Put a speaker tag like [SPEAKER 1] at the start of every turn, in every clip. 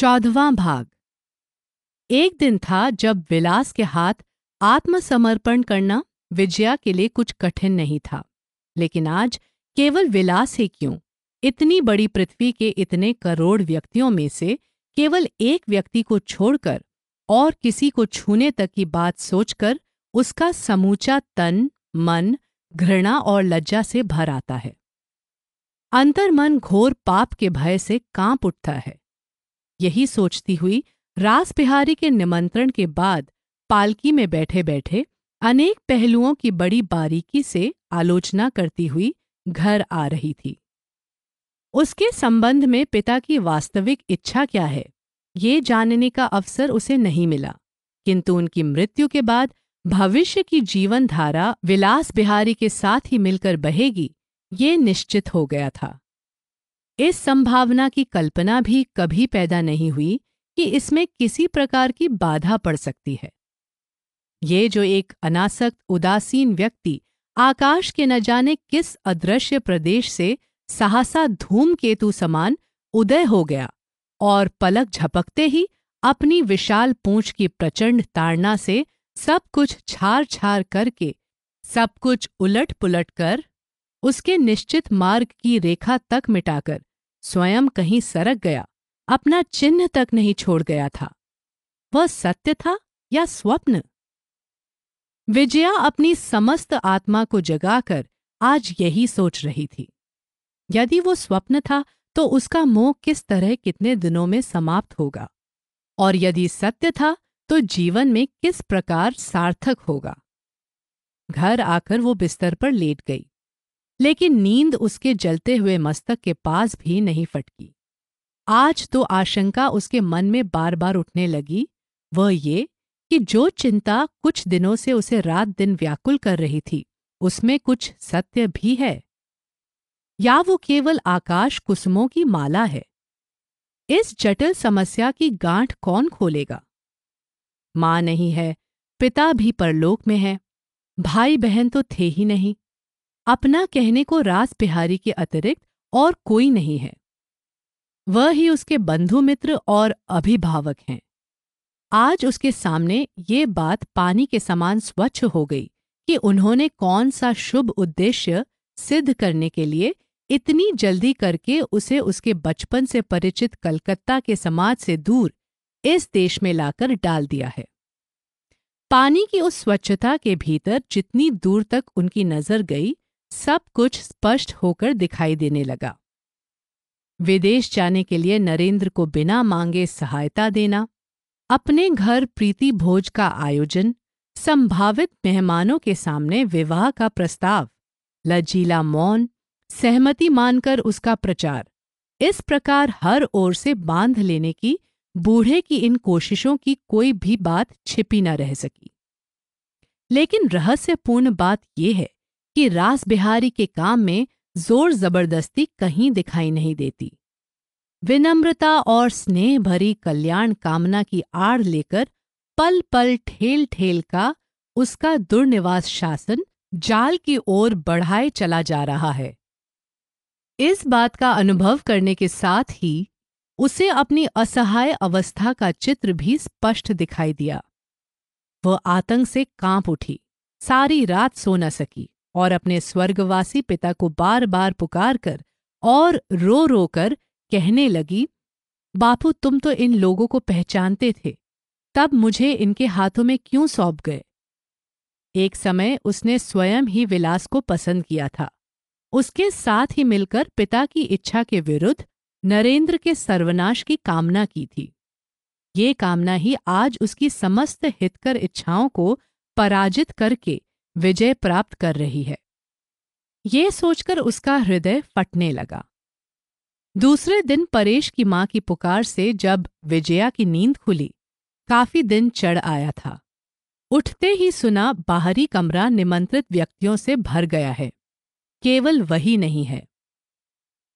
[SPEAKER 1] चौदवा भाग। एक दिन था जब विलास के हाथ आत्मसमर्पण करना विजया के लिए कुछ कठिन नहीं था। लेकिन आज केवल विलास ही क्यों? इतनी बड़ी पृथ्वी के इतने करोड़ व्यक्तियों में से केवल एक व्यक्ति को छोड़कर और किसी को छूने तक की बात सोचकर उसका समूचा तन, मन, घृणा और लज्जा से भर आता है। अंतर्मन घोर पाप के भय से काँप उठता है। यही सोचती हुई रास बिहारी के निमंत्रण के बाद पालकी में बैठे बैठे अनेक पहलुओं की बड़ी बारीकी से आलोचना करती हुई घर आ रही थी। उसके संबंध में पिता की वास्तविक इच्छा क्या है, ये जानने का अवसर उसे नहीं मिला, किंतु उनकी मृत्यु के बाद भविष्य की जीवन धारा विलास बिहारी के साथ ही मिलकर बहेगी, ये निश्चित हो गया था। इस संभावना की कल्पना भी कभी पैदा नहीं हुई कि इसमें किसी प्रकार की बाधा पड़ सकती है। ये जो एक अनासक्त, उदासीन व्यक्ति आकाश के न जाने किस अदृश्य प्रदेश से सहसा धूम केतु समान उदय हो गया और पलक झपकते ही अपनी विशाल पूंछ की प्रचंड ताड़ना से सब कुछ छार छार करके, सब कुछ उलट पुलट कर, उसके निश्चित मार्ग की रेखा तक मिटाकर स्वयं कहीं सरक गया, अपना चिन्ह तक नहीं छोड़ गया था। वह सत्य था या स्वप्न? विजया अपनी समस्त आत्मा को जगाकर आज यही सोच रही थी। यदि वो स्वप्न था तो उसका मोह किस तरह कितने दिनों में समाप्त होगा? और यदि सत्य था तो जीवन में किस प्रकार सार्थक होगा? घर आकर वो बिस्तर पर लेट गई। लेकिन नींद उसके जलते हुए मस्तक के पास भी नहीं फटकी। आज तो आशंका उसके मन में बार बार उठने लगी। वह ये कि जो चिंता कुछ दिनों से उसे रात दिन व्याकुल कर रही थी, उसमें कुछ सत्य भी है। या वो केवल आकाश कुसुमों की माला है? इस जटिल समस्या की गांठ कौन खोलेगा? माँ नहीं है, पिता भी परलोक में है। भाई बहन तो थे ही नहीं। अपना कहने को रास बिहारी के अतिरिक्त और कोई नहीं है। वह ही उसके बंधु मित्र और अभिभावक हैं। आज उसके सामने ये बात पानी के समान स्वच्छ हो गई कि उन्होंने कौन सा शुभ उद्देश्य सिद्ध करने के लिए इतनी जल्दी करके उसे उसके बचपन से परिचित कलकत्ता के समाज से दूर इस देश में लाकर डाल दिया है। पानी की उस स्वच्छता के भीतर जितनी दूर तक उनकी नज़र गई सब कुछ स्पष्ट होकर दिखाई देने लगा। विदेश जाने के लिए नरेंद्र को बिना मांगे सहायता देना, अपने घर प्रीति भोज का आयोजन, संभावित मेहमानों के सामने विवाह का प्रस्ताव लजीला मौन, सहमति मानकर उसका प्रचार, इस प्रकार हर ओर से बाँध लेने की, बूढ़े की इन कोशिशों की कोई भी बात छिपी न रह सकी। लेकिन रहस्यपूर्ण बात यह है कि रास बिहारी के काम में ज़ोर ज़बरदस्ती कहीं दिखाई नहीं देती। विनम्रता और स्नेह भरी कल्याण कामना की आड़ लेकर पल पल ठेल ठेल का उसका दुर्निवास शासन जाल की ओर बढ़ाए चला जा रहा है। इस बात का अनुभव करने के साथ ही उसे अपनी असहाय अवस्था का चित्र भी स्पष्ट दिखाई दिया। वह आतंक से काँप उठी, सारी रात सो न सकी। और अपने स्वर्गवासी पिता को बार बार पुकार कर और रो रो कर कहने लगी, बापू, तुम तो इन लोगों को पहचानते थे। तब मुझे इनके हाथों में क्यों सौंप गए? एक समय उसने स्वयं ही विलास को पसंद किया था। उसके साथ ही मिलकर पिता की इच्छा के विरुद्ध नरेंद्र के सर्वनाश की कामना की थी। ये कामना ही आज उसकी समस्त हितकर इच्छाओं को पराजित करके विजय प्राप्त कर रही है। ये सोचकर उसका हृदय फटने लगा। दूसरे दिन परेश की माँ की पुकार से जब विजया की नींद खुली, काफ़ी दिन चढ़ आया था। उठते ही सुना बाहरी कमरा निमंत्रित व्यक्तियों से भर गया है। केवल वही नहीं है।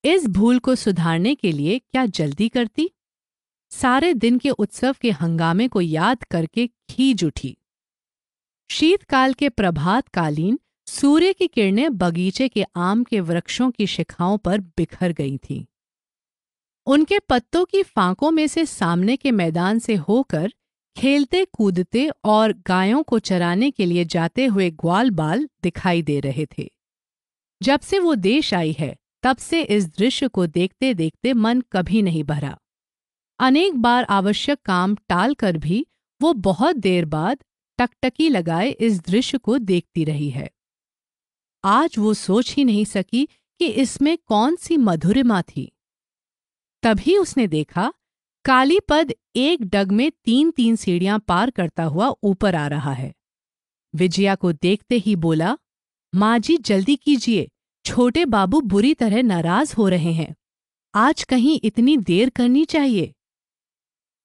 [SPEAKER 1] इस भूल को सुधारने के लिए क्या जल्दी करती? सारे दिन के उत्सव के हंगामे को याद करके खींच उठी। शीतकाल के प्रभात कालीन सूर्य की किरणें बगीचे के आम के वृक्षों की शिखाओं पर बिखर गई थीं। उनके पत्तों की फांकों में से सामने के मैदान से होकर खेलते, कूदते और गायों को चराने के लिए जाते हुए ग्वाल बाल दिखाई दे रहे थे। जब से वो देश आई है, तब से इस दृश्य को देखते देखते मन कभी नहीं भरा। अनेक बार आवश्यक काम टाल कर भी वो बहुत देर बाद टकटकी लगाए इस दृश्य को देखती रही है। आज वो सोच ही नहीं सकी कि इसमें कौन सी मधुरिमा थी। तभी उसने देखा, काली पद एक डग में तीन तीन सीढ़ियाँ पार करता हुआ ऊपर आ रहा है। विजया को देखते ही बोला, माँ जी, जल्दी कीजिए। छोटे बाबू बुरी तरह नाराज़ हो रहे हैं। आज कहीं इतनी देर करनी चाहिए।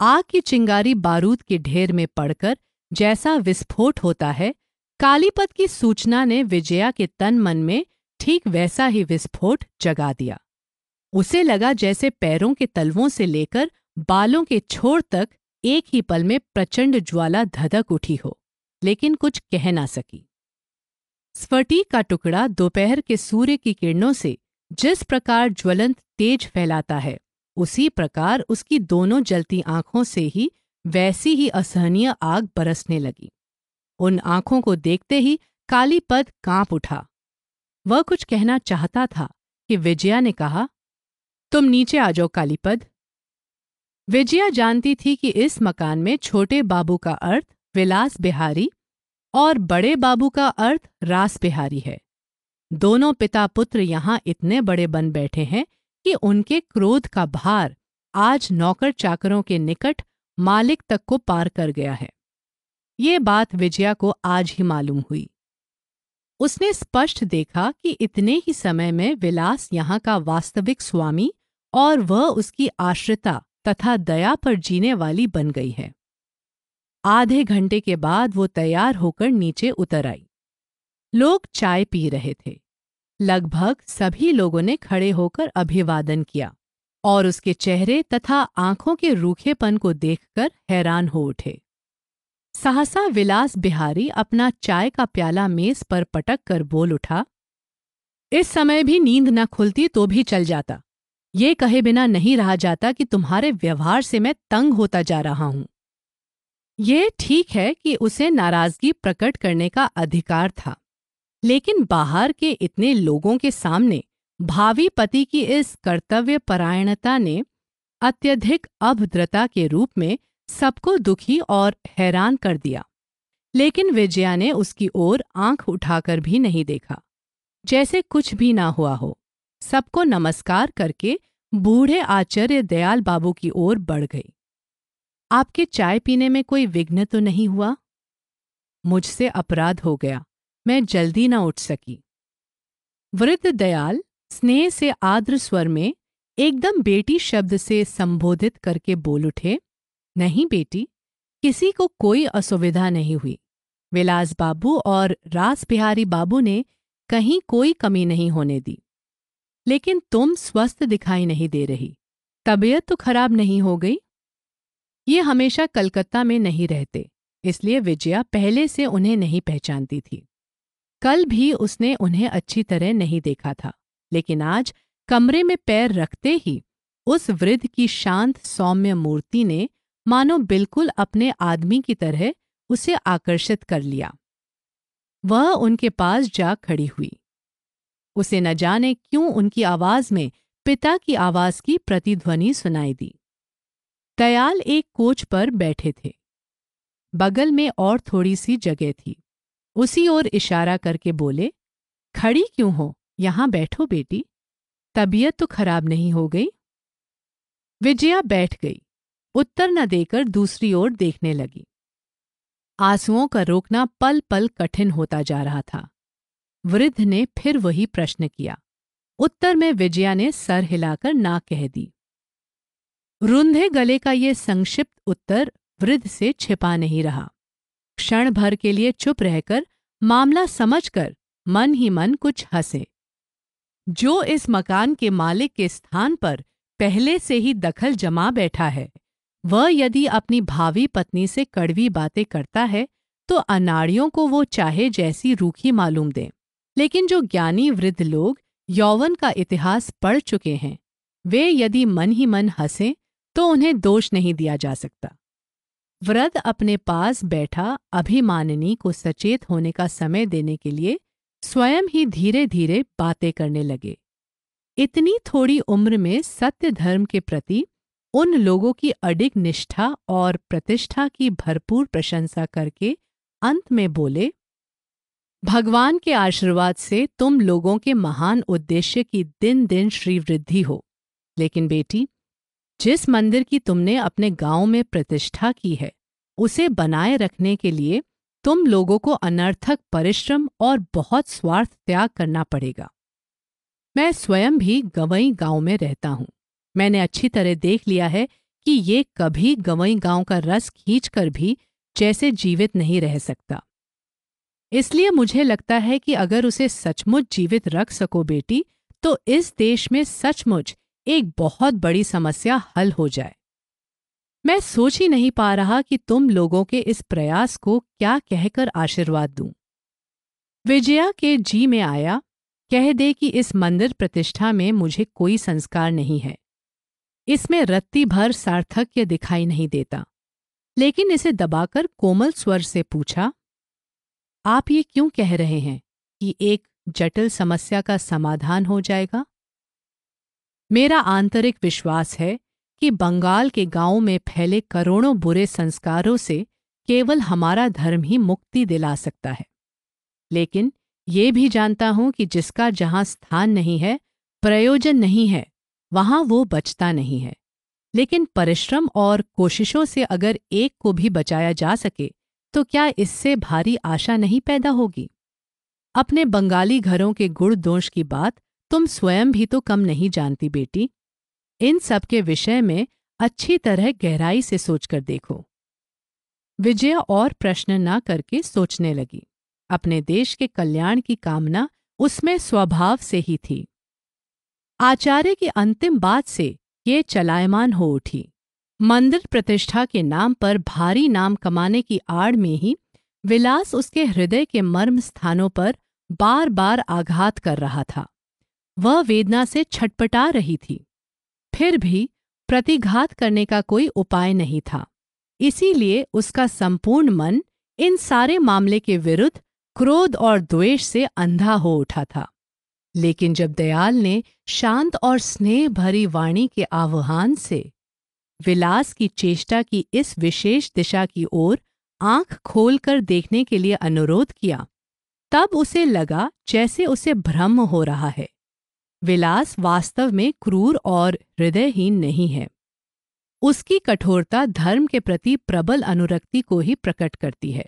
[SPEAKER 1] आग की चिंगारी बारूद के ढेर में पड़कर जैसा विस्फोट होता है कालीपत की सूचना ने विजया के तन मन में ठीक वैसा ही विस्फोट जगा दिया। उसे लगा जैसे पैरों के तलवों से लेकर बालों के छोर तक एक ही पल में प्रचंड ज्वाला धधक उठी हो, लेकिन कुछ कह ना सकी। स्फटिक का टुकड़ा दोपहर के सूर्य की किरणों से जिस प्रकार ज्वलंत तेज फैलाता है, उसी प्रकार उसकी दोनों जलती आँखों से ही वैसी ही असहनीय आग बरसने लगी। उन आँखों को देखते ही कालीपद काँप उठा। वह कुछ कहना चाहता था कि विजया ने कहा, तुम नीचे आ जाओ कालीपद विजया जानती थी कि इस मकान में छोटे बाबू का अर्थ विलास बिहारी और बड़े बाबू का अर्थ रास बिहारी है। दोनों पिता पुत्र यहाँ इतने बड़े बन बैठे हैं कि उनके क्रोध का भार आज नौकर चाकरों के निकट मालिक तक को पार कर गया है। ये बात विजया को आज ही मालूम हुई। उसने स्पष्ट देखा कि इतने ही समय में विलास यहाँ का वास्तविक स्वामी और वह उसकी आश्रिता तथा दया पर जीने वाली बन गई है। आधे घंटे के बाद वो तैयार होकर नीचे उतर आई। लोग चाय पी रहे थे। लगभग सभी लोगों ने खड़े होकर अभिवादन किया। और उसके चेहरे तथा आँखों के रूखेपन को देखकर हैरान हो उठे। सहसा विलास बिहारी अपना चाय का प्याला मेज पर पटक कर बोल उठा, इस समय भी नींद न खुलती तो भी चल जाता। ये कहे बिना नहीं रहा जाता कि तुम्हारे व्यवहार से मैं तंग होता जा रहा हूँ। ये ठीक है कि उसे नाराज़गी प्रकट करने का अधिकार था, लेकिन बाहर के इतने लोगों के सामने भावी पति की इस कर्तव्य परायणता ने अत्यधिक अभद्रता के रूप में सबको दुखी और हैरान कर दिया। लेकिन विजया ने उसकी ओर आँख उठाकर भी नहीं देखा। जैसे कुछ भी ना हुआ हो, सबको नमस्कार करके बूढ़े आचार्य दयाल बाबू की ओर बढ़ गई आपके चाय पीने में कोई विघ्न तो नहीं हुआ? मुझसे अपराध हो गया, मैं जल्दी न उठ सकी। वृद्ध दयाल स्नेह से आर्द्र स्वर में एकदम बेटी शब्द से संबोधित करके बोल उठे, नहीं बेटी, किसी को कोई असुविधा नहीं हुई। विलास बाबू और रास बिहारी बाबू ने कहीं कोई कमी नहीं होने दी। लेकिन तुम स्वस्थ दिखाई नहीं दे रही। तबीयत तो खराब नहीं हो गई। ये हमेशा कलकत्ता में नहीं रहते, इसलिए विजया पहले से उन्हें नहीं पहचानती थी। कल भी उसने उन्हें अच्छी तरह नहीं देखा था। लेकिन आज कमरे में पैर रखते ही उस वृद्ध की शांत सौम्य मूर्ति ने मानो बिल्कुल अपने आदमी की तरह उसे आकर्षित कर लिया। वह उनके पास जा खड़ी हुई। उसे न जाने क्यों उनकी आवाज़ में पिता की आवाज़ की प्रतिध्वनि सुनाई दी। दयाल एक कोच पर बैठे थे। बगल में और थोड़ी सी जगह थी। उसी ओर इशारा करके बोले, खड़ी क्यों हो? यहाँ बैठो बेटी। तबीयत तो खराब नहीं हो गई। विजया बैठ गई। उत्तर न देकर दूसरी ओर देखने लगी। आंसुओं का रोकना पल पल कठिन होता जा रहा था। वृद्ध ने फिर वही प्रश्न किया। उत्तर में विजया ने सर हिलाकर ना कह दी। रुंधे गले का ये संक्षिप्त उत्तर वृद्ध से छिपा नहीं रहा। क्षण भर के लिए चुप रहकर मामला समझकर मन ही मन कुछ हंसे। जो इस मकान के मालिक के स्थान पर पहले से ही दखल जमा बैठा है, वह यदि अपनी भावी पत्नी से कड़वी बातें करता है तो अनाड़ियों को वो चाहे जैसी रूखी मालूम दें। लेकिन जो ज्ञानी वृद्ध लोग यौवन का इतिहास पढ़ चुके हैं, वे यदि मन ही मन हंसें तो उन्हें दोष नहीं दिया जा सकता। वृद्ध अपने पास बैठा अभिमानिनी को सचेत होने का समय देने के लिए स्वयं ही धीरे धीरे बातें करने लगे। इतनी थोड़ी उम्र में सत्य धर्म के प्रति उन लोगों की अडिग निष्ठा और प्रतिष्ठा की भरपूर प्रशंसा करके अंत में बोले, भगवान के आशीर्वाद से तुम लोगों के महान उद्देश्य की दिन दिन श्रीवृद्धि हो। लेकिन बेटी, जिस मंदिर की तुमने अपने गाँव में प्रतिष्ठा की है, उसे बनाए रखने के लिए तुम लोगों को अनर्थक परिश्रम और बहुत स्वार्थ त्याग करना पड़ेगा। मैं स्वयं भी गवई गाँव में रहता हूँ। मैंने अच्छी तरह देख लिया है कि ये कभी गवई गाँव का रस खींचकर भी जैसे जीवित नहीं रह सकता। इसलिए मुझे लगता है कि अगर उसे सचमुच जीवित रख सको बेटी तो इस देश में सचमुच एक बहुत बड़ी समस्या हल हो जाए। मैं सोच ही नहीं पा रहा कि तुम लोगों के इस प्रयास को क्या कहकर आशीर्वाद दूँ। विजया के जी में आया, कह दे कि इस मंदिर प्रतिष्ठा में मुझे कोई संस्कार नहीं है। इसमें रत्ती भर सार्थक्य दिखाई नहीं देता। लेकिन इसे दबाकर कोमल स्वर से पूछा, आप ये क्यों कह रहे हैं कि एक जटिल समस्या का समाधान हो जाएगा? मेरा आंतरिक विश्वास है कि बंगाल के गाँवों में फैले करोड़ों बुरे संस्कारों से केवल हमारा धर्म ही मुक्ति दिला सकता है। लेकिन ये भी जानता हूँ कि जिसका जहाँ स्थान नहीं है, प्रयोजन नहीं है, वहाँ वो बचता नहीं है। लेकिन परिश्रम और कोशिशों से अगर एक को भी बचाया जा सके तो क्या इससे भारी आशा नहीं पैदा होगी? अपने बंगाली घरों के गुण दोष की बात तुम स्वयं भी तो कम नहीं जानती बेटी। इन सब के विषय में अच्छी तरह गहराई से सोचकर देखो। विजय और प्रश्न न करके सोचने लगी। अपने देश के कल्याण की कामना उसमें स्वभाव से ही थी। आचार्य की अंतिम बात से ये चलायमान हो उठी। मंदिर प्रतिष्ठा के नाम पर भारी नाम कमाने की आड़ में ही विलास उसके हृदय के मर्म स्थानों पर बार बार आघात कर रहा था। वह वेदना से छटपटा रही थी। फिर भी प्रतिघात करने का कोई उपाय नहीं था। इसीलिए उसका संपूर्ण मन इन सारे मामले के विरुद्ध क्रोध और द्वेष से अंधा हो उठा था। लेकिन जब दयाल ने शांत और स्नेह भरी वाणी के आह्वान से विलास की चेष्टा की इस विशेष दिशा की ओर आँख खोलकर देखने के लिए अनुरोध किया, तब उसे लगा जैसे उसे भ्रम हो रहा है। विलास वास्तव में क्रूर और हृदयहीन नहीं है। उसकी कठोरता धर्म के प्रति प्रबल अनुरक्ति को ही प्रकट करती है।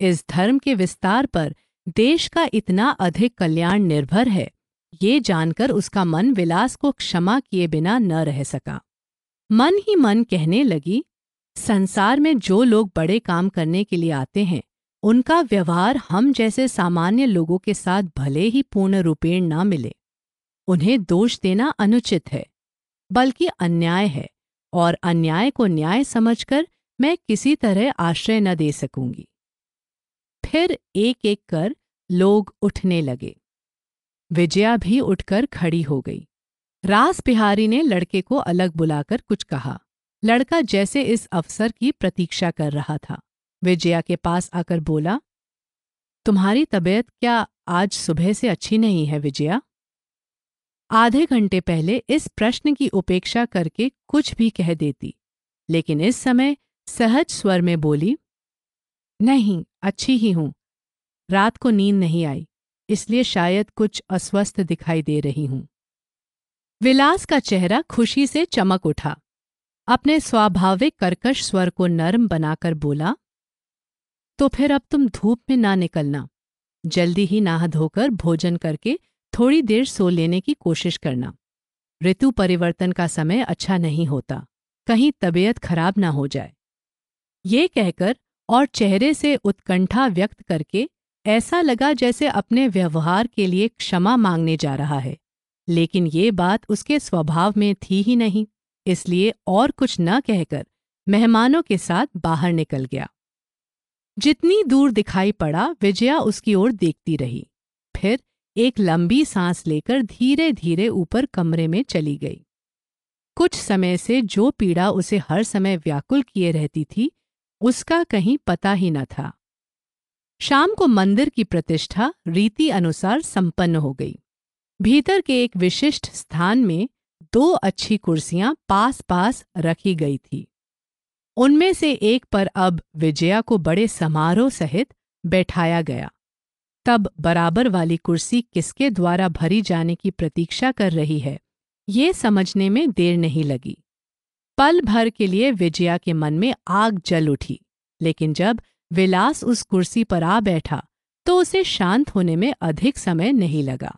[SPEAKER 1] इस धर्म के विस्तार पर देश का इतना अधिक कल्याण निर्भर है, ये जानकर उसका मन विलास को क्षमा किए बिना न रह सका। मन ही मन कहने लगी, संसार में जो लोग बड़े काम करने के लिए आते हैं, उनका व्यवहार हम जैसे सामान्य लोगों के साथ भले ही पूर्ण रूपेण न मिले। उन्हें दोष देना अनुचित है, बल्कि अन्याय है, और अन्याय को न्याय समझकर मैं किसी तरह आश्रय न दे सकूँगी। फिर एक एक कर लोग उठने लगे। विजया भी उठकर खड़ी हो गई। रास बिहारी ने लड़के को अलग बुलाकर कुछ कहा। लड़का जैसे इस अवसर की प्रतीक्षा कर रहा था। विजया के पास आकर बोला, तुम्हारी तबीयत क्या आज सुबह से अच्छी नहीं है विजया? आधे घंटे पहले इस प्रश्न की उपेक्षा करके कुछ भी कह देती। लेकिन इस समय सहज स्वर में बोली, नहीं, अच्छी ही हूँ। रात को नींद नहीं आई, इसलिए शायद कुछ अस्वस्थ दिखाई दे रही हूँ। विलास का चेहरा खुशी से चमक उठा। अपने स्वाभाविक कर्कश स्वर को नरम बनाकर बोला तो फिर अब तुम धूप में ना निकलना। जल्दी ही नहा धोकर भोजन करके थोड़ी देर सो लेने की कोशिश करना। ऋतु परिवर्तन का समय अच्छा नहीं होता। कहीं तबीयत खराब ना हो जाए। ये कहकर और चेहरे से उत्कंठा व्यक्त करके ऐसा लगा जैसे अपने व्यवहार के लिए क्षमा मांगने जा रहा है। लेकिन ये बात उसके स्वभाव में थी ही नहीं, इसलिए और कुछ न कहकर मेहमानों के साथ बाहर निकल गया। जितनी दूर दिखाई पड़ा, विजया उसकी ओर देखती रही। फिर एक लंबी सांस लेकर धीरे धीरे ऊपर कमरे में चली गई। कुछ समय से जो पीड़ा उसे हर समय व्याकुल किए रहती थी, उसका कहीं पता ही न था। शाम को मंदिर की प्रतिष्ठा रीति अनुसार संपन्न हो गई। भीतर के एक विशिष्ट स्थान में दो अच्छी कुर्सियाँ पास पास रखी गई थी। उनमें से एक पर अब विजया को बड़े समारोह सहित बैठाया गया। तब बराबर वाली कुर्सी किसके द्वारा भरी जाने की प्रतीक्षा कर रही है, ये समझने में देर नहीं लगी। पल भर के लिए विजया के मन में आग जल उठी, लेकिन जब विलास उस कुर्सी पर आ बैठा तो उसे शांत होने में अधिक समय नहीं लगा।